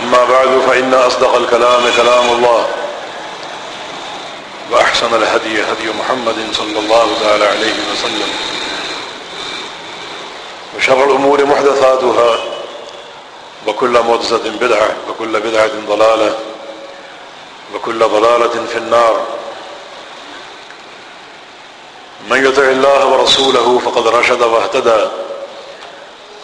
أما بعد فإن أصدق الكلام كلام الله وأحسن الهدي هدي محمد صلى الله تعالى عليه وسلم وشر الأمور محدثاتها وكل مدزة بدعة وكل بدعة ضلالة وكل ضلالة في النار من يطع الله ورسوله فقد رشد واهتدى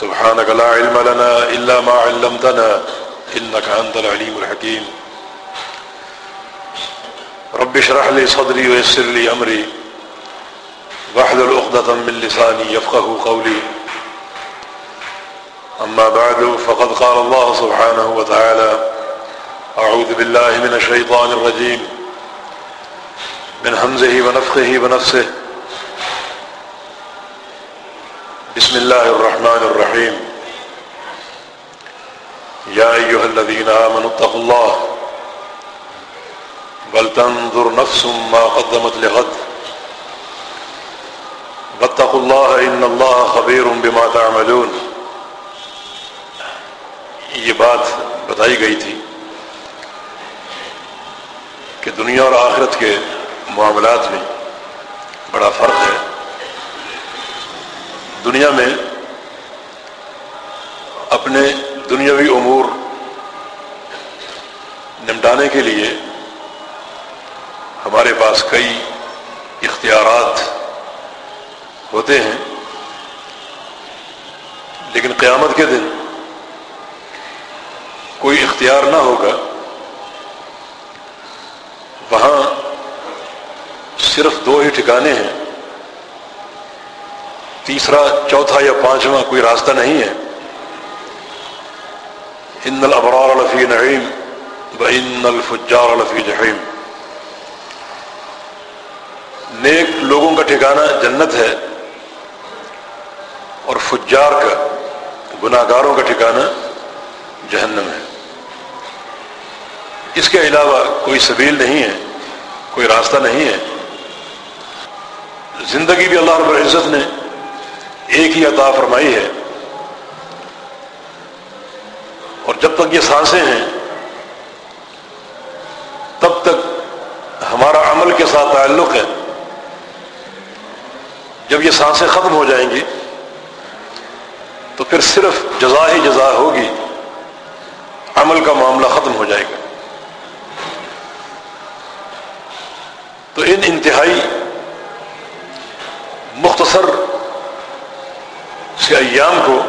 سبحانك لا علم لنا إلا ما علمتنا إنك أنت العليم الحكيم. رب اشرح لي صدري ويسر لي أمري. واحلل عقدة من لساني يفقه قولي. أما بعد فقد قال الله سبحانه وتعالى أعوذ بالله من الشيطان الرجيم. من همزه ونفخه ونفسه. بسم الله الرحمن الرحيم يا أيها الذين آمنوا اتقوا الله بل تنظر نفس ما قدمت لغد۔ واتقوا الله إن الله خبير بما تعملون۔ یہ بات بتائی گئی تھی کہ دنیا اور آخرت کے معاملات میں بڑا فرق ہے۔ دنیا میں اپنے دنیاوی امور نمٹانے کے لیے ہمارے پاس کئی اختیارات ہوتے ہیں، لیکن قیامت کے دن کوئی اختیار نہ ہوگا، وہاں صرف دو ہی ٹھکانے ہیں۔ تیسرا، چوتھا یا پانچواں کوئی راستہ نہیں ہے۔ ان الابرار لفی نعیم و ان الفجار لفی جحیم نیک لوگوں کا ٹھکانہ جنت ہے اور فجار کا گناہ گاروں کا ٹھکانہ جہنم ہے۔ اس کے علاوہ کوئی سبیل نہیں ہے، کوئی راستہ نہیں ہے۔ زندگی بھی اللہ رب العزت نے ایک ہی عطا فرمائی ہے۔ اور جب تک یہ سانسیں ہیں، تب تک ہمارا عمل کے ساتھ تعلق ہے۔ جب یہ سانسیں ختم ہو جائیں گی، تو پھر صرف جزا ہی جزا ہوگی۔ عمل کا معاملہ ختم ہو جائے گا۔ تو ان انتہائی مختصر سے ایام کو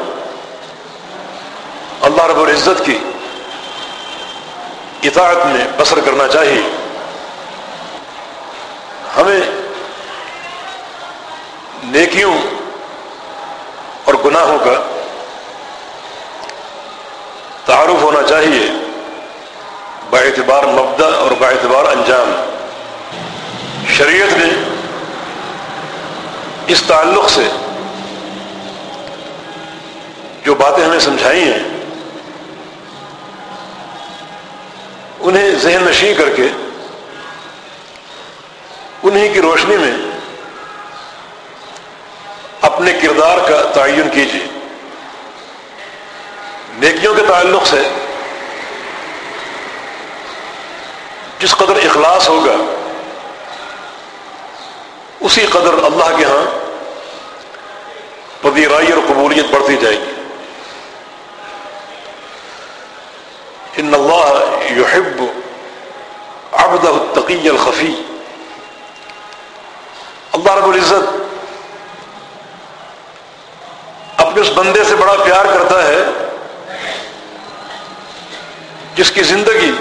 اللہ رب العزت کی اطاعت میں بسر کرنا چاہیے۔ ہمیں نیکیوں اور گناہوں کا تعارف ہونا چاہیے۔ با اعتبار مبدا اور با اعتبار انجام۔ شریعت نے اس تعلق سے جو باتیں ہمیں سمجھائی ہیں، انہیں ذہن نشیں کر کے، انہیں کی روشنی میں اپنے کردار کا تعین کیجیے۔ نیکیوں کے تعلق سے جس قدر اخلاص ہوگا، اسی قدر اللہ کے ہاں پذیرائی اور قبولیت بڑھتی جائے گی۔ ان اللہ یحب عبدہ التقی الخفی اللہ رب العزت اپنے اس بندے سے بڑا پیار کرتا ہے جس کی زندگی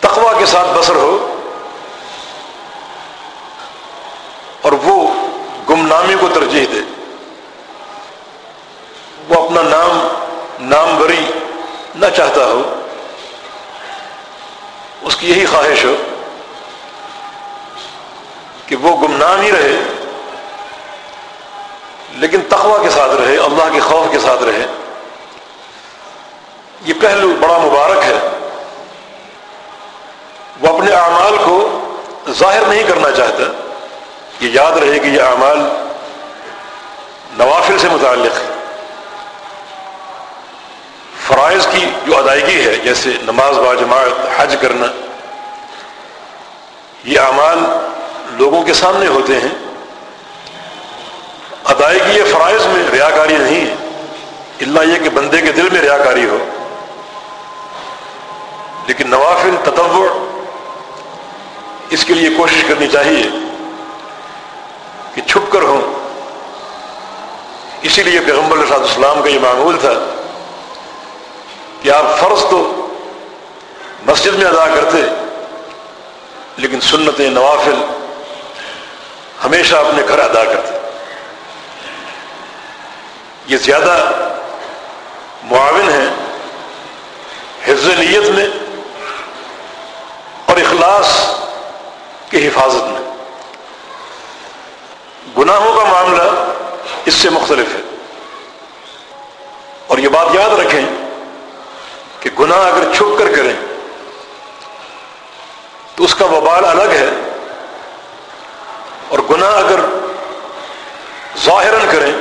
تقوا کے ساتھ بسر ہو اور وہ گمنامی کو ترجیح دے، وہ اپنا نام ناموری نہ چاہتا ہو۔ اس کی یہی خواہش ہو کہ وہ گمنام ہی رہے، لیکن تقوی کے ساتھ رہے، اللہ کے خوف کے ساتھ رہے۔ یہ پہلو بڑا مبارک ہے۔ وہ اپنے اعمال کو ظاہر نہیں کرنا چاہتا۔ یہ یاد رہے کہ یہ اعمال نوافل سے متعلق۔ ہے فرائض کی جو ادائیگی ہے، جیسے نماز باجماعت حج کرنا، یہ اعمال لوگوں کے سامنے ہوتے ہیں۔ ادائیگی یہ فرائض میں ریاکاری نہیں ہے۔ اللہ یہ کہ بندے کے دل میں ریاکاری ہو۔ لیکن نوافل تتور اس کے لیے کوشش کرنی چاہیے کہ چھپ کر ہوں۔ اسی لیے پیغمبر علیہ السلام کا یہ معمول تھا کہ آپ فرض تو مسجد میں ادا کرتے، لیکن سنت نوافل ہمیشہ اپنے گھر ادا کرتے۔ یہ زیادہ معاون ہے حفظ نیت میں اور اخلاص کی حفاظت میں۔ گناہوں کا معاملہ اس سے مختلف ہے۔ اور یہ بات یاد رکھیں کہ گناہ اگر چھپ کر کریں تو اس کا وبال الگ ہے اور گناہ اگر ظاہراً کریں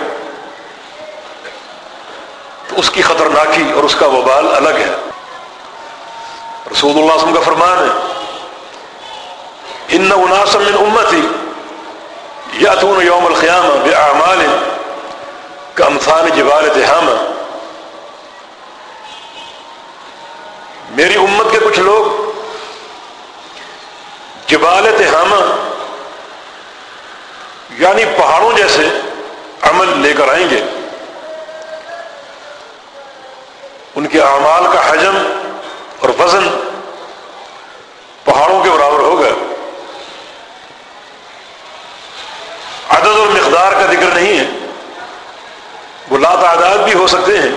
تو اس کی خطرناکی اور اس کا وبال الگ ہے۔ رسول اللہ وسلم کا فرمان ہے ان اناسم من امتی یاتون یوم القیامہ بے اعمال کا امثال جبال تہامہ میری امت کے کچھ لوگ جبال تہامہ یعنی پہاڑوں جیسے عمل لے کر آئیں گے۔ ان کے اعمال کا حجم اور وزن پہاڑوں کے برابر ہوگا۔ عدد اور مقدار کا ذکر نہیں ہے۔ وہ لا تعداد بھی ہو سکتے ہیں،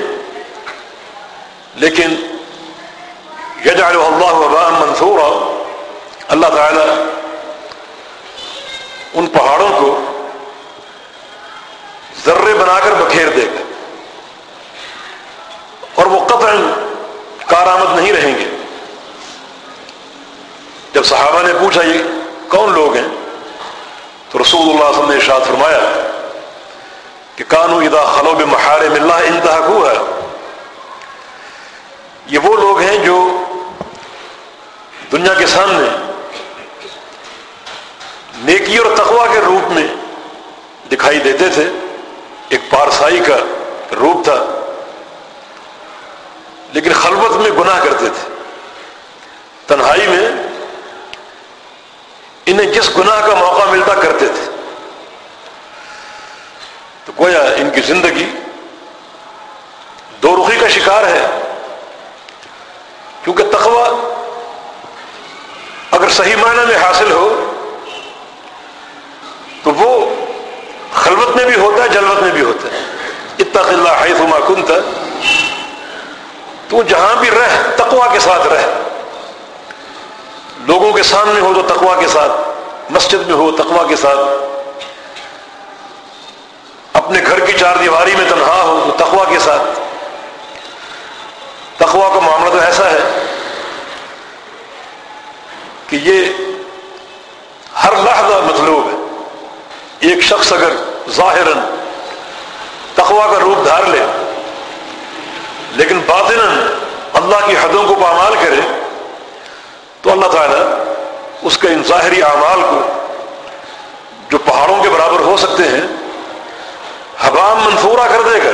لیکن یجعل اللہ وباء منصورا اللہ تعالی ان پہاڑوں کو ذرے بنا کر بکھیر دے گا اور وہ قطع کارآمد نہیں رہیں گے۔ جب صحابہ نے پوچھا یہ کون لوگ ہیں؟ تو رسول اللہ صلی اللہ علیہ وسلم نے ارشاد فرمایا کہ کانو ادا خلوب محارم اللہ انتہا ہے یہ وہ لوگ ہیں جو دنیا کے سامنے، نیکی اور تقوا کے روپ میں دکھائی دیتے تھے۔ ایک پارسائی کا روپ تھا، لیکن خلوت میں گناہ کرتے تھے۔ تنہائی میں انہیں جس گناہ کا موقع ملتا کرتے تھے۔ تو گویا ان کی زندگی دو رخی کا شکار ہے، کیونکہ تقوی اگر صحیح معنی میں حاصل ہو، تو وہ خلوت میں بھی ہوتا ہے، جلوت میں بھی ہوتا ہے۔ اتق اللہ حیث ما کنت، تو جہاں بھی رہ تقوا کے ساتھ رہ۔ لوگوں کے سامنے ہو تو تقوا کے ساتھ، مسجد میں ہو تقوا کے ساتھ۔ اپنے گھر کی چار دیواری میں تنہا ہو تو تقوا کے ساتھ۔ تقوا کا معاملہ تو ایسا ہے کہ یہ ہر لحظہ مطلوب ہے۔ ایک شخص اگر ظاہر تقوا کا روپ دھار لے، لیکن باطن اللہ کی حدوں کو پامال کرے، تو اللہ تعالیٰ اس کے ان ظاہری اعمال کو جو پہاڑوں کے برابر ہو سکتے ہیں، حبام منصورہ کر دے گا۔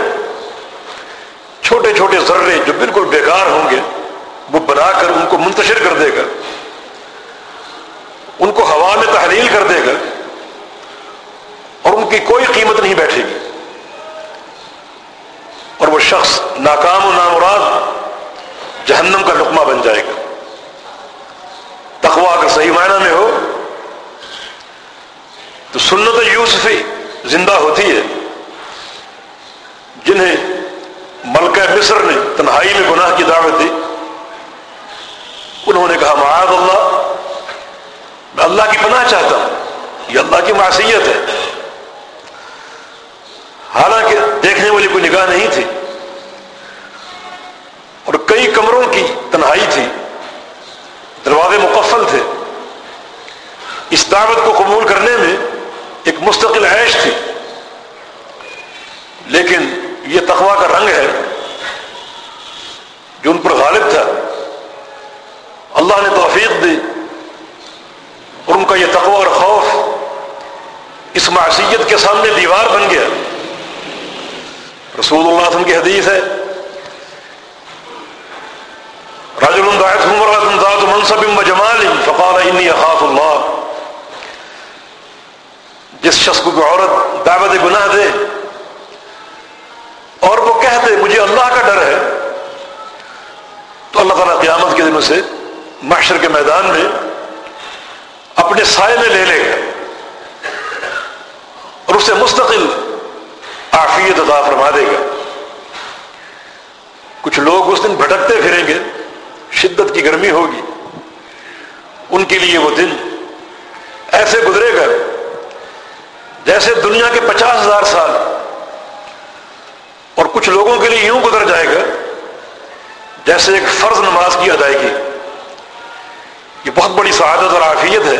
چھوٹے چھوٹے ذرے اشعار ہوں گے، وہ بنا کر ان کو منتشر کر دے گا۔ ان کو ہوا میں تحلیل کر دے گا اور ان کی کوئی قیمت نہیں بیٹھے گی۔ اور وہ شخص ناکام و نامراد جہنم کا لقمہ بن جائے گا۔ تخوا اگر صحیح معنی میں ہو تو سنت یوسفی زندہ ہوتی ہے۔ جنہیں ملکہ مصر نے تنہائی میں گناہ کی دعوت دی۔ انہوں نے کہا، معاذ اللہ میں اللہ کی پناہ چاہتا ہوں، یہ اللہ کی معصیت ہے۔ حالانکہ دیکھنے والی کوئی نگاہ نہیں تھی، اور کئی کمروں کی تنہائی تھی، دروازے مقفل تھے۔ اس دعوت کو قبول کرنے میں ایک مستقل عیش تھی۔ لیکن یہ تقوا کا رنگ ہے، جو ان پر غالب تھا۔ اللہ نے توفیق دی۔ کا یہ تقوی اور خوف اس معصیت کے سامنے دیوار بن گیا۔ رسول اللہ وسلم کی حدیث ہے ذات منصب و جمال فقال انی اخاف اللہ۔ جس شخص کو عورت دعوت گناہ دے اور وہ کہہ دے مجھے اللہ کا ڈر ہے، تو اللہ تعالیٰ قیامت کے دنوں سے محشر کے میدان میں اپنے سائے میں لے لے گا اور اسے مستقل آفیت عطا فرما دے گا۔ کچھ لوگ اس دن بھٹکتے پھریں گے، شدت کی گرمی ہوگی۔ ان کے لیے وہ دن ایسے گزرے گا جیسے دنیا کے پچاس ہزار سال۔ اور کچھ لوگوں کے لیے یوں گزر جائے گا جیسے ایک فرض نماز کی ادائیگی۔ یہ بہت بڑی سعادت اور عافیت ہے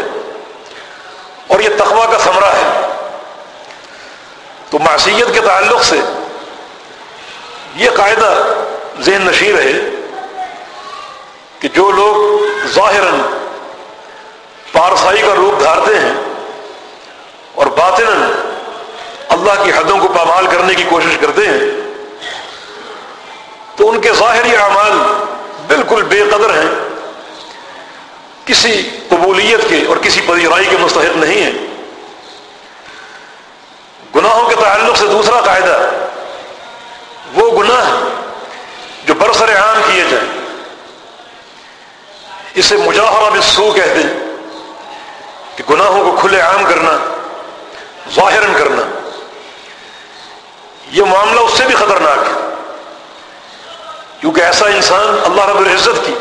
اور یہ تقوی کا ثمرہ ہے۔ تو معصیت کے تعلق سے یہ قاعدہ ذہن نشیر ہے کہ جو لوگ ظاہر پارسائی کا روپ دھارتے ہیں اور باطن اللہ کی حدوں کو پامال کرنے کی کوشش کرتے ہیں، تو ان کے ظاہری اعمال بالکل بے قدر ہیں۔ کسی قبولیت کے اور کسی پذیرائی کے مستحق نہیں ہیں۔ گناہوں کے تعلق سے دوسرا قاعدہ، وہ گناہ جو برسر عام کیے جائیں۔ اسے مجاہرہ بالسو کہتے ہیں کہ گناہوں کو کھلے عام کرنا ظاہر کرنا، یہ معاملہ اس سے بھی خطرناک ہے۔ کیونکہ ایسا انسان اللہ رب العزت کی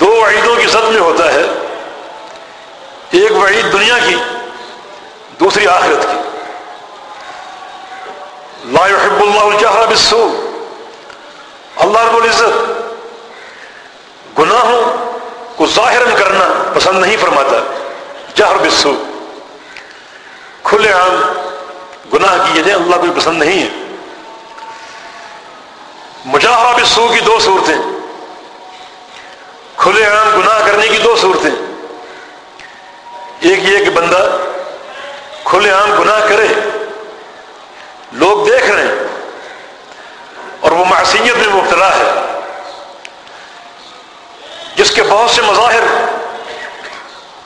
دو وعیدوں کی زد میں ہوتا ہے۔ ایک وعید دنیا کی، دوسری آخرت کی۔ لا يحب اللہ الجہر بالسوء۔ اللہ رب العزت گناہوں کو ظاہر کرنا پسند نہیں فرماتا۔ جہر بالسوء۔ کھلے عام گناہ کی جائے اللہ کو پسند نہیں ہے۔ مجاہرہ بالسوء کی دو صورتیں۔ کھلے عام گناہ کرنے کی دو صورتیں۔ ایک یہ کہ بندہ کھلے عام گناہ کرے، لوگ دیکھ رہے ہیں، اور وہ معصیت میں مبتلا ہے، جس کے بہت سے مظاہر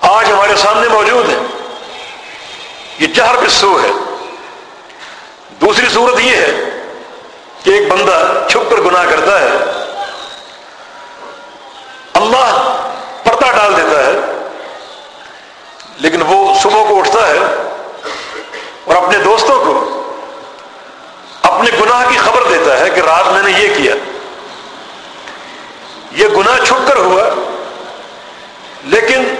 آج ہمارے سامنے موجود ہیں۔ یہ جہر بسو ہے۔ دوسری صورت یہ ہے کہ ایک بندہ چھپ کر گناہ کرتا ہے۔ اللہ پردہ ڈال دیتا ہے، لیکن وہ صبح کو اٹھتا ہے اور اپنے دوستوں کو اپنے گناہ کی خبر دیتا ہے کہ رات میں نے یہ کیا۔ یہ گناہ چھپ کر ہوا، لیکن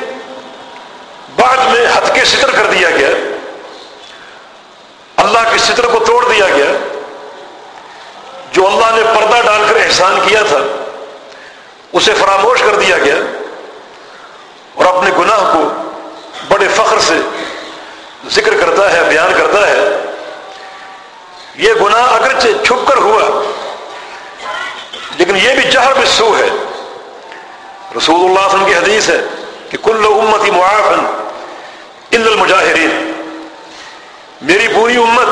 بعد میں ہتھ کے ستر کر دیا گیا۔ اللہ کے ستر کو توڑ دیا گیا۔ جو اللہ نے پردہ ڈال کر احسان کیا تھا اسے فراموش کر دیا گیا اور اپنے گناہ کو بڑے فخر سے ذکر کرتا ہے، بیان کرتا ہے۔ یہ گناہ اگرچہ چھپ کر ہوا، لیکن یہ بھی جہر بسو ہے۔ رسول اللہ علیہ وسلم کی حدیث ہے کہ کل امتی معافن المجاہرین۔ میری پوری امت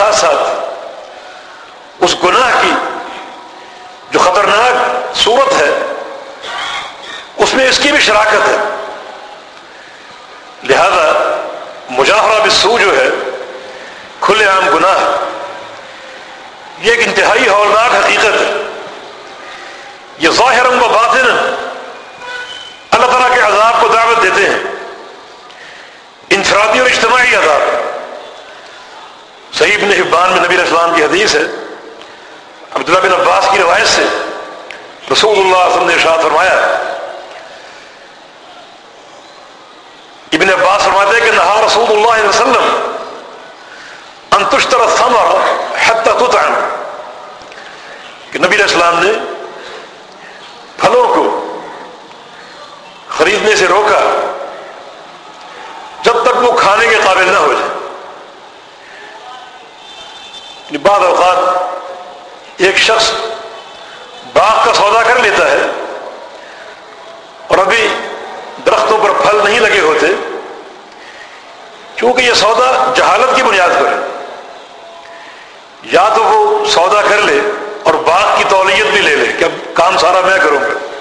ساتھ ساتھ اس گناہ کی جو خطرناک صورت ہے، اس میں اس کی بھی شراکت ہے۔ لہذا مجاہرہ بسو جو ہے، کھلے عام گناہ، یہ ایک انتہائی ہولناک حقیقت ہے۔ یہ ظاہر و باطن اللہ تعالیٰ کے عذاب کو دعوت دیتے ہیں۔ انفرادی اور اجتماعی عذاب۔ صحیح ابن حبان میں نبی اسلام کی حدیث ہے، عبداللہ بن عباس کی روایت سے رسول اللہ علیہ وسلم نے ارشاد فرمایا، ابن عباس فرماتے ہیں کہ نہا رسول اللہ علیہ وسلم انتشتر ثمر حتی تطعم۔ کہ نبی علیہ السلام نے پھلوں کو خریدنے سے روکا، جب تک وہ کھانے کے قابل نہ ہو جائے۔ بعض اوقات ایک شخص باغ کا سودا کر لیتا ہے اور ابھی درختوں پر پھل نہیں لگے ہوتے کیونکہ یہ سودا جہالت کی بنیاد پر ہے۔ یا تو وہ سودا کر لے اور باغ کی تولیت بھی لے لے کہ اب کام سارا میں کروں گا۔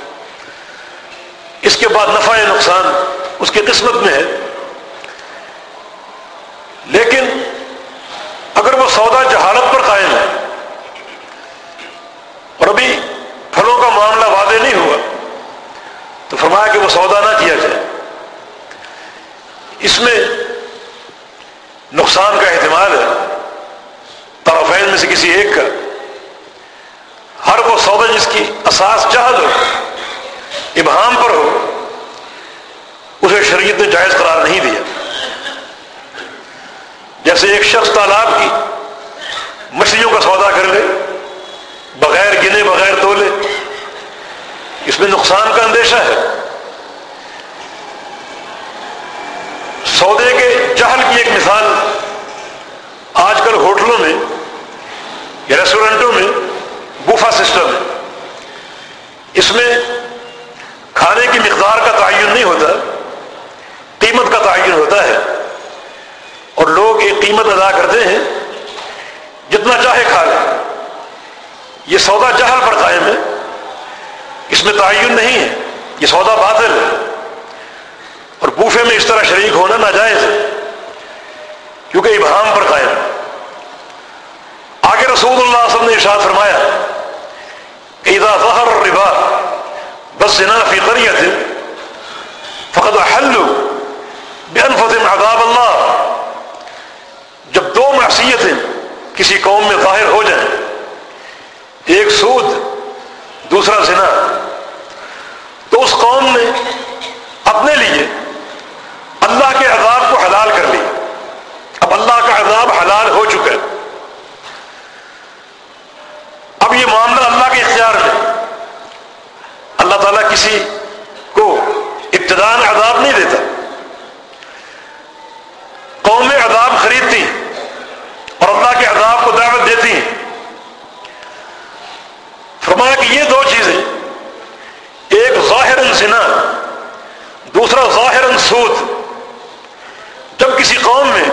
اس کے بعد نفع یا نقصان اس کی قسمت میں ہے۔ لیکن اگر وہ سودا جہالت پر قائم ہے۔ اور ابھی پھلوں کا معاملہ وعدے نہیں ہوا۔ تو فرمایا کہ وہ سودا نہ کیا جائے۔ اس میں نقصان کا احتمال ہے۔ طرفین میں سے کسی ایک کا۔ ہر وہ سودا جس کی اساس جہل ہو، ابہام پر ہو، اسے شریعت نے جائز قرار نہیں دیا۔ جیسے ایک شخص تالاب کی مچھلیوں کا سودا کر لے، بغیر گنے، بغیر تولے، اس میں نقصان کا اندیشہ ہے۔ سودے کے جہل کی ایک مثال آج کل ہوٹلوں میں یا ریسٹورینٹوں میں گفا سسٹم ہے۔ اس میں کھانے کی مقدار کا تعین نہیں ہوتا، قیمت کا تعین ہوتا ہے۔ لوگ ایک قیمت ادا کرتے ہیں جتنا چاہے کھا لے یہ سودا جہل پر قائم ہے۔ اس میں تعین نہیں ہے۔ یہ سودا باطل ہے۔ اور بوفے میں اس طرح شریک ہونا ناجائز ہے۔ کیونکہ ابہام پر قائم۔ ہے آگے رسول اللہ صلی اللہ علیہ وسلم نے ارشاد فرمایا اذا ظہر الربا بس زنا فی قریت فقد حلو بانفت عذاب اللہ۔ جب دو معصیتیں کسی قوم میں ظاہر ہو جائیں، ایک سود، دوسرا زنا، تو اس قوم نے اپنے لیے اللہ کے عذاب کو حلال کر لی اب اللہ کا عذاب حلال ہو چکا ہے۔ اب یہ معاملہ اللہ کے اختیار میں۔ اللہ تعالیٰ کسی کو ابتدان عذاب نہیں دیتا۔ قومیں عذاب خریدتی اور اللہ کے عذاب کو دعوت دیتی ہیں۔ فرمایا کہ یہ دو چیزیں، ایک ظاہر سنا دوسرا ظاہر سود جب کسی قوم میں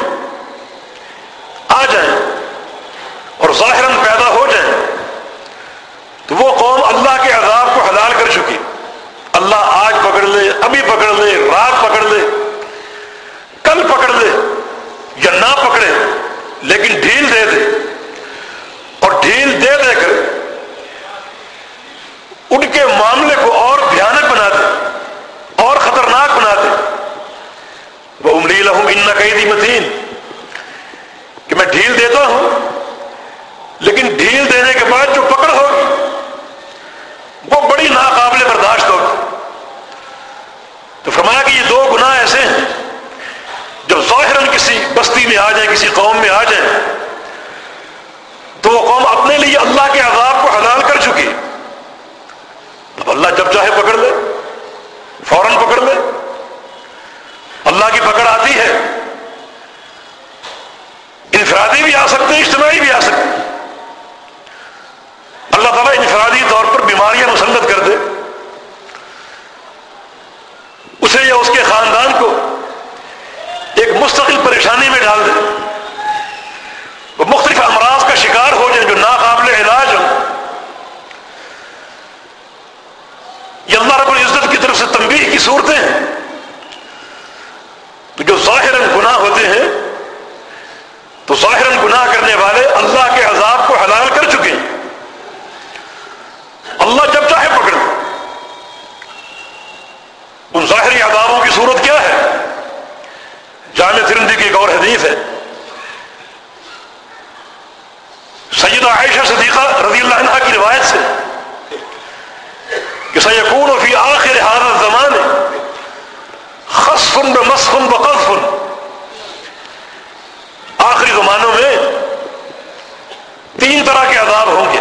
آ جائیں اور ظاہر پیدا ہو جائیں تو وہ قوم اللہ کے عذاب کو حلال کر چکی اللہ آج پکڑ لے ابھی پکڑ لے رات پکڑ لے کل پکڑ لے یا نہ پکڑے لیکن ڈھیل دے دے اور ڈھیل دے دے کر ان کے معاملے کو اور بھیانک بنا دے اور خطرناک بنا دے وہ املی لہم ان قیدی متین کہ میں ڈھیل دیتا ہوں لیکن ڈھیل دینے کے بعد جو پکڑ ہوگی وہ بڑی ناقابل برداشت ہوگی تو فرمایا کہ یہ دو گناہ ایسے ہیں جب ظاہر کسی بستی میں آ جائیں کسی قوم میں آ جائیں تو وہ قوم اپنے لیے اللہ کے عذاب کو حلال کر چکی اب اللہ جب چاہے پکڑ لے فوراً پکڑ لے اللہ کی پکڑ آتی ہے انفرادی بھی آ سکتے ہیں اجتماعی بھی آ سکتے ہیں اللہ تعالیٰ انفرادی طور پر بیماریاں مسلط کر دے اسے یا اس کے خاندان کو ایک مستقل پریشانی میں ڈال دے وہ مختلف امراض کا شکار ہو جائیں جو ناقابل علاج ہو یہ اللہ رب العزت کی طرف سے تنبیہ کی صورتیں ہیں تو جو ظاہر گناہ ہوتے ہیں تو ظاہر گناہ کرنے والے اللہ کے عذاب کو حلال کر چکے ہیں اللہ جب چاہے پکڑ ان ظاہری عذابوں کی صورت کیا ہے جامع ترندی کی ایک اور حدیث ہے سیدہ عائشہ صدیقہ رضی اللہ عنہ کی روایت سے کہ سیکون فی آخر حالت زمان خصفن بمسخن بقذفن آخری زمانوں میں تین طرح کے عذاب ہوں گے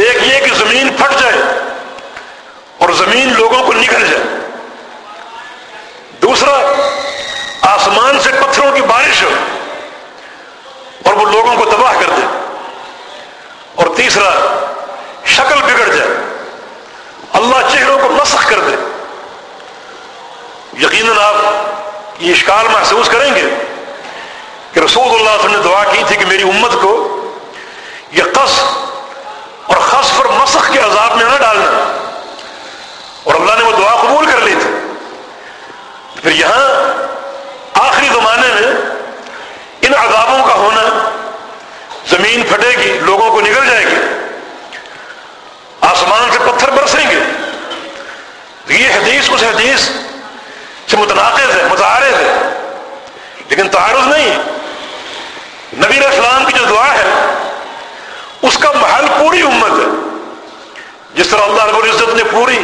ایک یہ کہ زمین پھٹ جائے اور زمین لوگوں کو نکل جائے دوسرا آسمان سے پتھروں کی بارش ہو اور وہ لوگوں کو تباہ کر دے اور تیسرا شکل بگڑ جائے اللہ چہروں کو مسخ کر دے یقیناً آپ یہ اشکال محسوس کریں گے کہ رسول اللہ صلی اللہ علیہ وسلم نے دعا کی تھی کہ میری امت کو یہ قص اور خص پر مسخ کے عذاب میں نہ ڈالنا اور اللہ نے وہ دعا قبول کر لی تھی پھر یہاں آخری زمانے میں ان عذابوں کا ہونا زمین پھٹے گی لوگوں کو نکل جائے گی آسمان سے پتھر برسیں گے یہ حدیث اس حدیث سے متناقض ہے، متعارض ہے، لیکن تعارض نہیں نبی اسلام کی جو دعا ہے، اس کا محل پوری امت ہے۔ جس طرح اللہ رب العزت نے پوری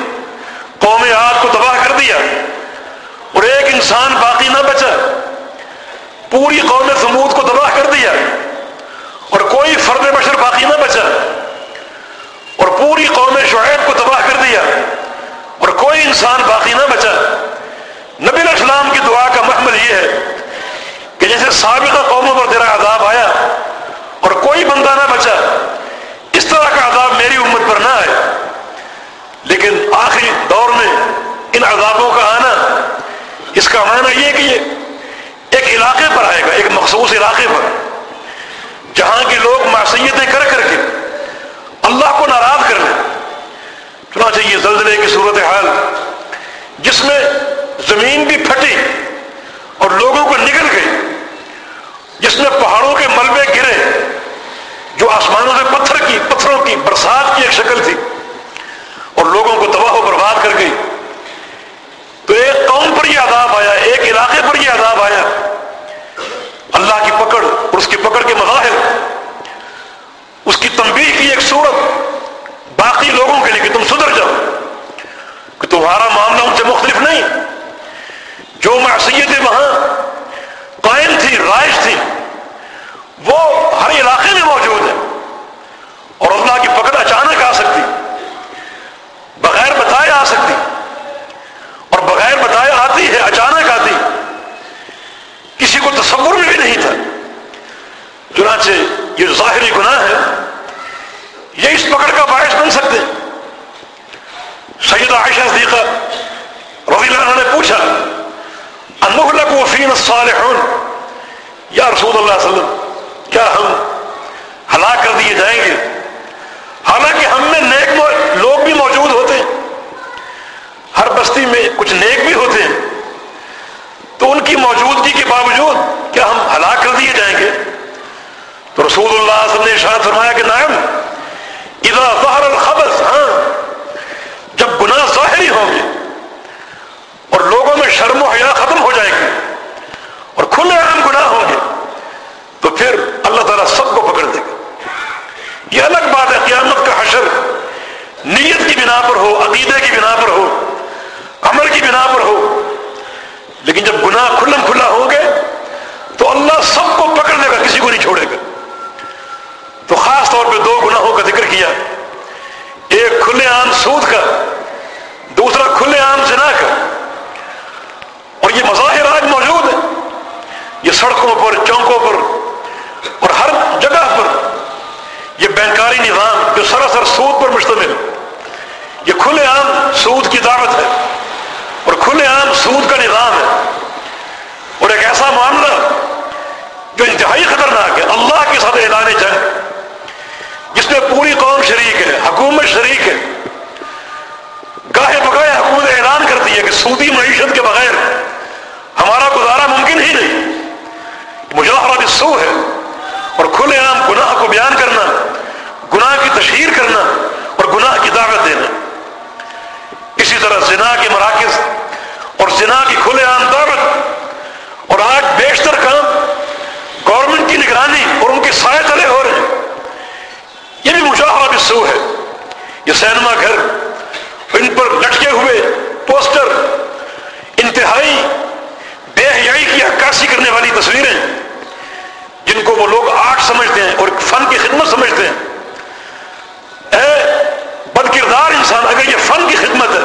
قوم آگ کو تباہ کر دیا اور ایک انسان باقی نہ بچا، پوری قوم سمود کو تباہ کر دیا اور کوئی فرد بشر باقی نہ بچا اور پوری قوم شعیب کو تباہ کر دیا اور کوئی انسان باقی نہ بچا۔ نبی السلام کی دعا کا محمل یہ ہے کہ جیسے سابقہ قوموں پر تیرا عذاب آیا اور کوئی بندہ نہ بچا، اس طرح کا عذاب میری امت پر نہ آئے۔ لیکن آخری دور میں ان عذابوں کا آنا، اس کا معنی یہ کہ یہ ایک علاقے پر آئے گا، ایک مخصوص علاقے پر، جہاں کے لوگ معصیتیں کر کر کے اللہ کو ناراض کر لیں۔ چنانچہ یہ زلزلے کی صورت حال جس میں زمین بھی پھٹی اور لوگوں کو نگل گئی، جس میں پہاڑوں کے ملبے گرے، جو آسمانوں سے پتھر کی، پتھروں کی برسات کی ایک شکل تھی۔ اور لوگوں کو تباہ و برباد کر گئی۔ تو ایک قوم پر یہ عذاب آیا، ایک علاقے پر یہ عذاب آیا۔ اللہ کی پکڑ اور اس کی پکڑ کے مزاح لیکن جب گناہ کھلم کھلا ہوں گے تو اللہ سب کو پکڑ دے گا کسی کو نہیں چھوڑے گا۔ تو خاص طور پہ دو گناہوں کا ذکر کیا۔ ایک کھلے عام سود کا، دوسرا کھلے عام زنا کا۔ اور یہ مظاہر آج موجود ہے یہ سڑکوں پر چوکوں پر اور ہر جگہ پر یہ بینکاری نظام جو سراسر سود پر مشتمل یہ کھلے عام سود کی دعوت ہے۔ کھلے عام سود کا نظام ہے۔ اور ایک ایسا معاملہ جو انتہائی خطرناک ہے۔ اللہ کے ساتھ اعلان جنگ، جس میں پوری قوم شریک ہے، حکومت شریک ہے۔ گاہے بگاہے حکومت اعلان کرتی ہے کہ سودی معیشت کے بغیر ہمارا گزارا ممکن ہی نہیں۔ مظاہرہ سو ہے۔ اور کھلے عام گناہ کو بیان کرنا، گناہ کی تشہیر کرنا اور گناہ کی دعوت دینا۔ اسی طرح زنا کے مراکز اور زنا کی کھلے عام دعوت اور آج بیشتر کام گورنمنٹ کی نگرانی اور ان کے سائے تلے ہو رہے ہیں۔ یہ بھی مظاہرہ بھی سو ہے۔ یہ سینما گھر ان پر لٹکے ہوئے پوسٹر، انتہائی بے حیائی کی عکاسی کرنے والی تصویریں جن کو وہ لوگ آرٹ سمجھتے ہیں اور فن کی خدمت سمجھتے ہیں اے بد کردار انسان اگر یہ فن کی خدمت ہے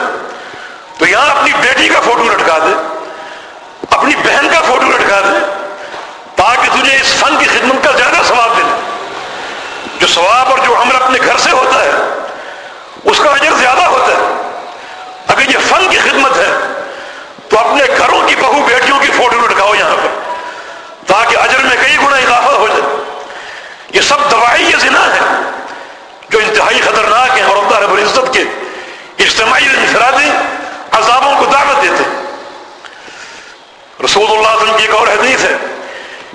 تو یہاں اپنی بیٹی کا فوٹو لٹکا دے اپنی بہن کا فوٹو لٹکا دے تاکہ تجھے اس فن کی خدمت کا زیادہ ثواب ملے جو ثواب اور جو عمل اپنے گھر سے ہوتا ہے اس کا اجر زیادہ ہوتا ہے اگر یہ فن کی خدمت ہے تو اپنے گھروں کی بہو بیٹیوں کی فوٹو لٹکاؤ یہاں پر تاکہ اجر میں کئی گنا اضافہ ہو جائے یہ سب دوائی یہ زنا ہے جو انتہائی خطرناک ہیں اور اللہ رب العزت کے اجتماعی انفرادی عذابوں کو دعوت دیتے رسول اللہ علیہ وسلم کی ایک اور حدیث ہے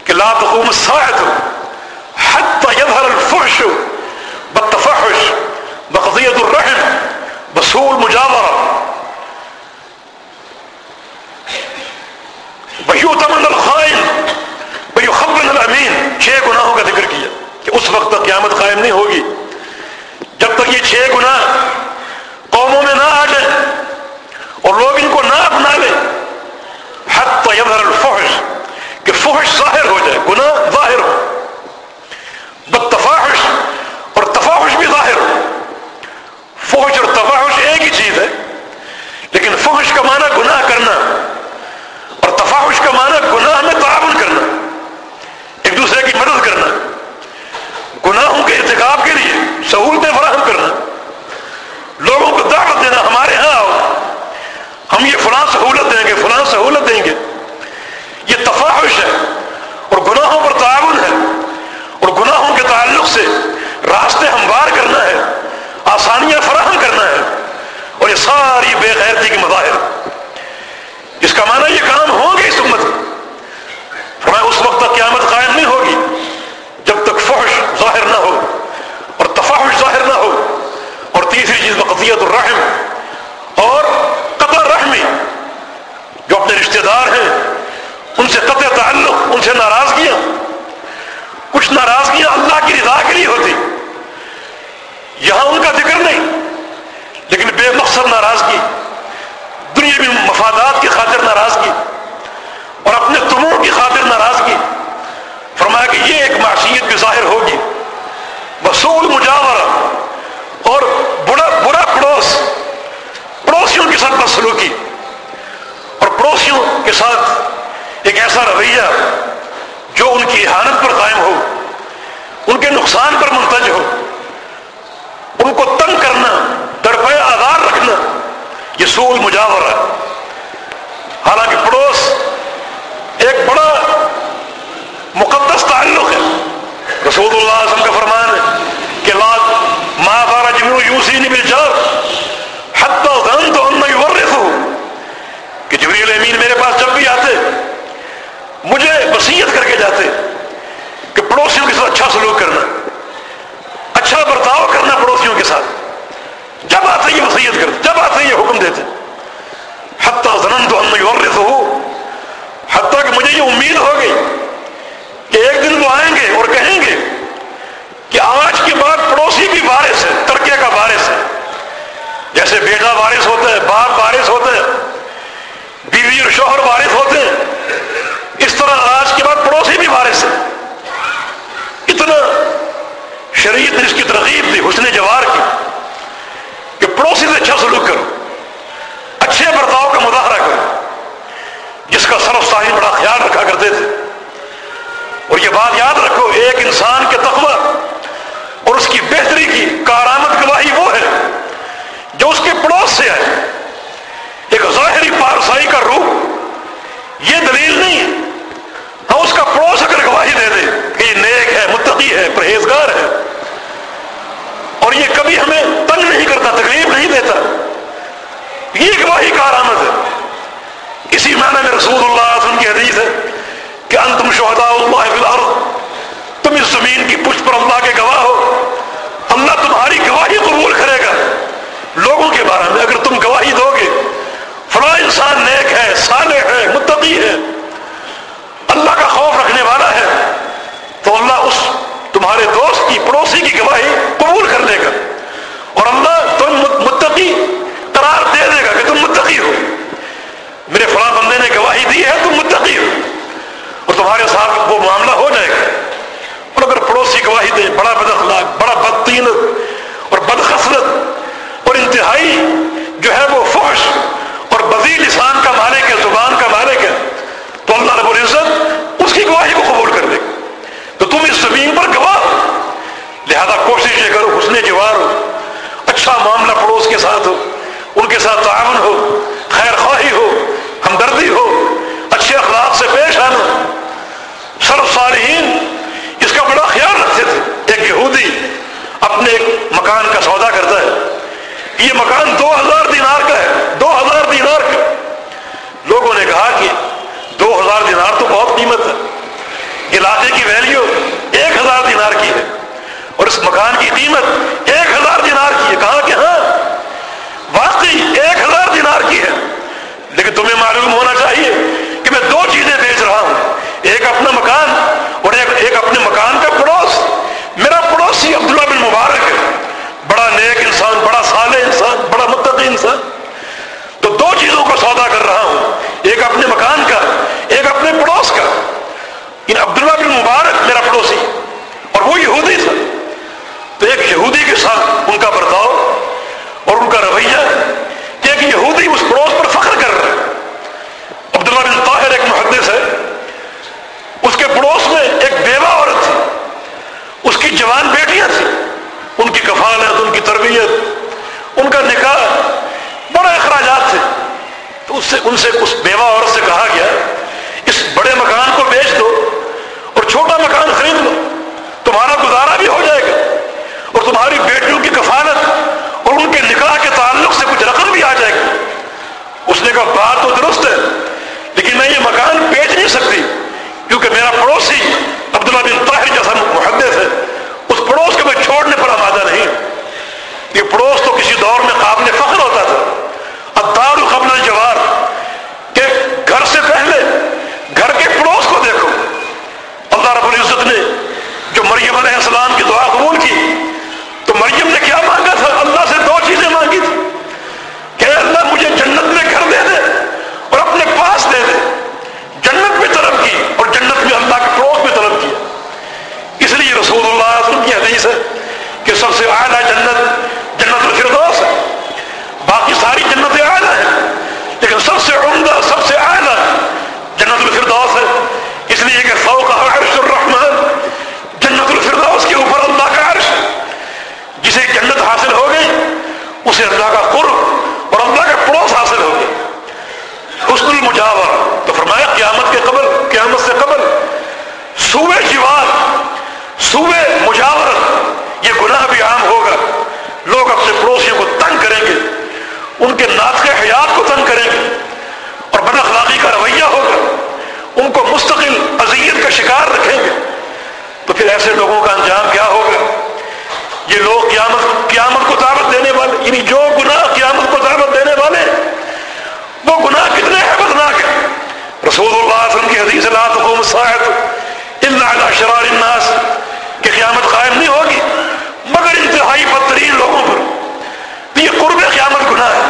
کہ لا تقوم الساعة حتى يظهر الفحش بالتفحش بقضية الرحم بسوء المجاورة بيؤتمن الخائن بيخبن الامین چھ گناہوں کا ذکر کیا کہ اس وقت تک قیامت قائم نہیں ہوگی۔ جب تک یہ چھ گناہ قوموں میں نہ آ جائیں اور لوگ ان کو نہ اپنا لیں حتی یظہر الفحش، کہ فحش ظاہر ہو جائے، گناہ ظاہر ہو۔ بدتفاحش اور تفاحش بھی ظاہر ہو۔ فحش اور تفاحش ایک ہی چیز ہے، لیکن فحش کا معنی گناہ کرنا، اور تفاحش کا معنی گناہ میں تعاون کرنا، ایک دوسرے کی مدد کرنا۔ گناہوں کے ارتکاب کے لیے، سہولتیں دیں گے فلاں سہولت دیں گے۔ یہ تفاحش ہے اور گناہوں پر تعاون ہے۔ اور گناہوں کے تعلق سے راستے ہموار کرنا ہے، آسانیاں فراہم کرنا ہے۔ اور یہ ساری بے غیرتی کے مظاہر۔ اس کا معنی یہ کام ہوں گے اس امت۔ میں اس وقت تک قیامت قائم نہیں ہوگی، جب تک فحش ظاہر نہ ہو اور تفاحش ظاہر نہ ہو۔ اور تیسری چیز بقیت الرحم۔ دار ہیں۔ ان سے قطع تعلق، ان سے ناراضگیاں۔ کچھ ناراضگیاں اللہ کی رضا کے لیے ہوتی۔ یہاں ان کا ذکر نہیں، لیکن بے مقصد ناراضگی دنیا میں مفادات کی خاطر ناراضگی اور اپنے تمور کی خاطر ناراضگی۔ فرمایا کہ یہ ایک معصیت بھی ظاہر ہوگی۔ وصول مجاورہ اور برا برا پڑوس، پڑوسیوں کے ساتھ بس سلوکی پڑوسیوں کے ساتھ ایک ایسا رویہ جو ان کی حالت پر قائم ہو، ان کے نقصان پر منتج ہو، ان کو تنگ کرنا درپے آدار رکھنا، یہ سول مجاور ہے۔ حالانکہ پڑوس ایک بڑا مقدس تعلق ہے۔ رسول اللہ وسلم کا فرمان ہے کہ لاد ماں بارہ جنو یوسی نہیں مل جا غن تو ہم ہوں کہ جبریل امین میرے پاس جب بھی آتے، مجھے وسیعت کر کے جاتے کہ پڑوسیوں کے ساتھ اچھا سلوک کرنا اچھا برتاؤ کرنا پڑوسیوں کے ساتھ۔ جب آتے یہ وسیعت کرتے جب آتے یہ حکم دیتے۔ حتیٰ زنن تو ہم ہو حتیٰ کہ مجھے یہ امید ہو گئی کہ ایک دن وہ آئیں گے اور کہیں گے کہ آج کے بعد پڑوسی بھی وارث ہے ترکے کا وارث ہے۔ جیسے بیٹا وارث ہوتا ہے، باپ وارث ہوتا ہے بیوی اور شوہر وارث ہوتے ہیں۔ اس طرح آج کے بعد پڑوسی بھی وارث ہے اتنا شریعت نے اس کی ترغیب دی، حسن جوار کی کہ پڑوسی سے اچھا سلوک کرو، اچھے برتاؤ کا مظاہرہ کرو، جس کا سرف ساحل بڑا خیال رکھا کرتے تھے۔ اور یہ بات یاد رکھو، ایک انسان کے تقوی اور اس کی بہتری کی کارآمد گواہی وہ ہے جو اس کے پڑوس سے آئے۔ ظاہری پارسائی کا روپ یہ دلیل نہیں ہے۔ ہاں اس کا پڑوس اگر گواہی دے دے کہ یہ نیک ہے، متقی ہے، پرہیزگار ہے، اور یہ کبھی ہمیں تنگ نہیں کرتا، تکلیف نہیں دیتا، یہ گواہی کا کارآمد ہے۔ اسی معنی میں رسول اللہ وسلم کی حدیث ہے کہ انتم شہداء اللہ فی الارض، تم اس زمین کی پشت پر اللہ کے گواہ ہو۔ اللہ تمہاری گواہی قبول کرے گا۔ لوگوں کے بارے میں اگر تم گواہی دو گے فلاں انسان نیک ہے، صالح ہے، متقی ہے۔ اللہ کا خوف رکھنے والا ہے۔ تو اللہ اس تمہارے دوست کی پڑوسی کی گواہی قبول کر لے گا۔ اور اللہ تم متقی قرار دے دے گا کہ تم متقی ہو۔ میرے فلاں بندے نے گواہی دی ہے، تم متقی ہو۔ اور تمہارے ساتھ وہ معاملہ ہو جائے گا۔ اور اگر پڑوسی گواہی دے، بڑا بد اخلاق بڑا بدتین اور بدخصلت اور انتہائی جو ہے وہ فوش اور بزی لسان کا مالک ہے زبان کا مالک ہے تو اللہ رب العزت اس کی گواہی کو قبول کر دے تو تم اس زمین پر گواہ ہو لہذا کوشش یہ کرو، حسن جوار ہو اچھا معاملہ پڑوس کے ساتھ ہو، ان کے ساتھ تعاون ہو، خیر خواہ ہو ہمدردی ہو اچھے اخلاق سے پیش آنا سرف صالحین اس کا بڑا خیال رکھتے تھے ایک یہودی اپنے ایک مکان کا سودا کرتا ہے یہ مکان دو ہزار دینار کا ہے دو ہزار دینار کا لوگوں نے کہا کہ دو ہزار دینار تو بہت قیمت ہے علاقے کی ویلیو ایک ہزار دینار کی ہے اور اس مکان کی قیمت ایک ہزار دینار کی ہے کہا کہ ہاں واقعی ایک ہزار دینار کی ہے لیکن تمہیں معلوم ہونا چاہیے کہ میں دو چیزیں بیچ رہا ہوں۔ ایک اپنا مکان اور ایک ایک اپنے مکان کا پڑوس۔ میرا پڑوسی عبداللہ بن مبارک ہے۔ بڑا نیک انسان، بڑا صالح انسان، بڑا متقی انسان۔ تو دو چیزوں کو سودا کر رہا ہوں۔ ایک اپنے مکان کا، ایک اپنے پڑوس کا۔ ان عبداللہ بن مبارک میرا پڑوسی۔ اور وہ یہودی تھا۔ تو ایک یہودی کے ساتھ ان کا برتاؤ اور ان کا رویہ کہ ایک یہودی اس پڑوس پر فخر کر رہا ہے عبداللہ بن طاہر ایک محدث ہے اس کے پڑوس میں ایک بیوہ عورت تھی، اس کی جوان بیٹیاں تھیں، ان کی کفالت، ان کی تربیت، ان کا نکاح بڑے اخراجات تھے۔ تو اس سے، ان سے اس بیوہ عورت سے کہا گیا، اس بڑے مکان کو بیچ دو اور چھوٹا مکان خرید کے ناطق حیات کو تنگ کریں گے اور بد اخلاقی کا رویہ ہوگا، ان کو مستقل اذیت کا شکار رکھیں گے۔ تو پھر ایسے لوگوں کا انجام کیا ہوگا؟ یہ لوگ قیامت قیامت کو دعوت دینے والے یعنی جو گناہ قیامت کو دعوت دینے والے، وہ گناہ کتنے ہیں بدناک ہیں۔ رسول اللہ علیہ وسلم کی حدیث اللہ تقوم صاحب اللہ شرار الناس، کہ قیامت قائم نہیں ہوگی، مگر انتہائی بدترین لوگوں پر۔ یہ قرب قیامت گناہ ہے۔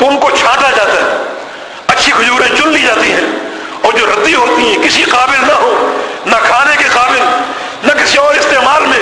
تو ان کو چھانٹا جاتا ہے۔ اچھی کھجوریں چن لی جاتی ہیں۔ اور جو ردی ہوتی ہیں، کسی قابل نہ ہو، نہ کھانے کے قابل، نہ کسی اور استعمال میں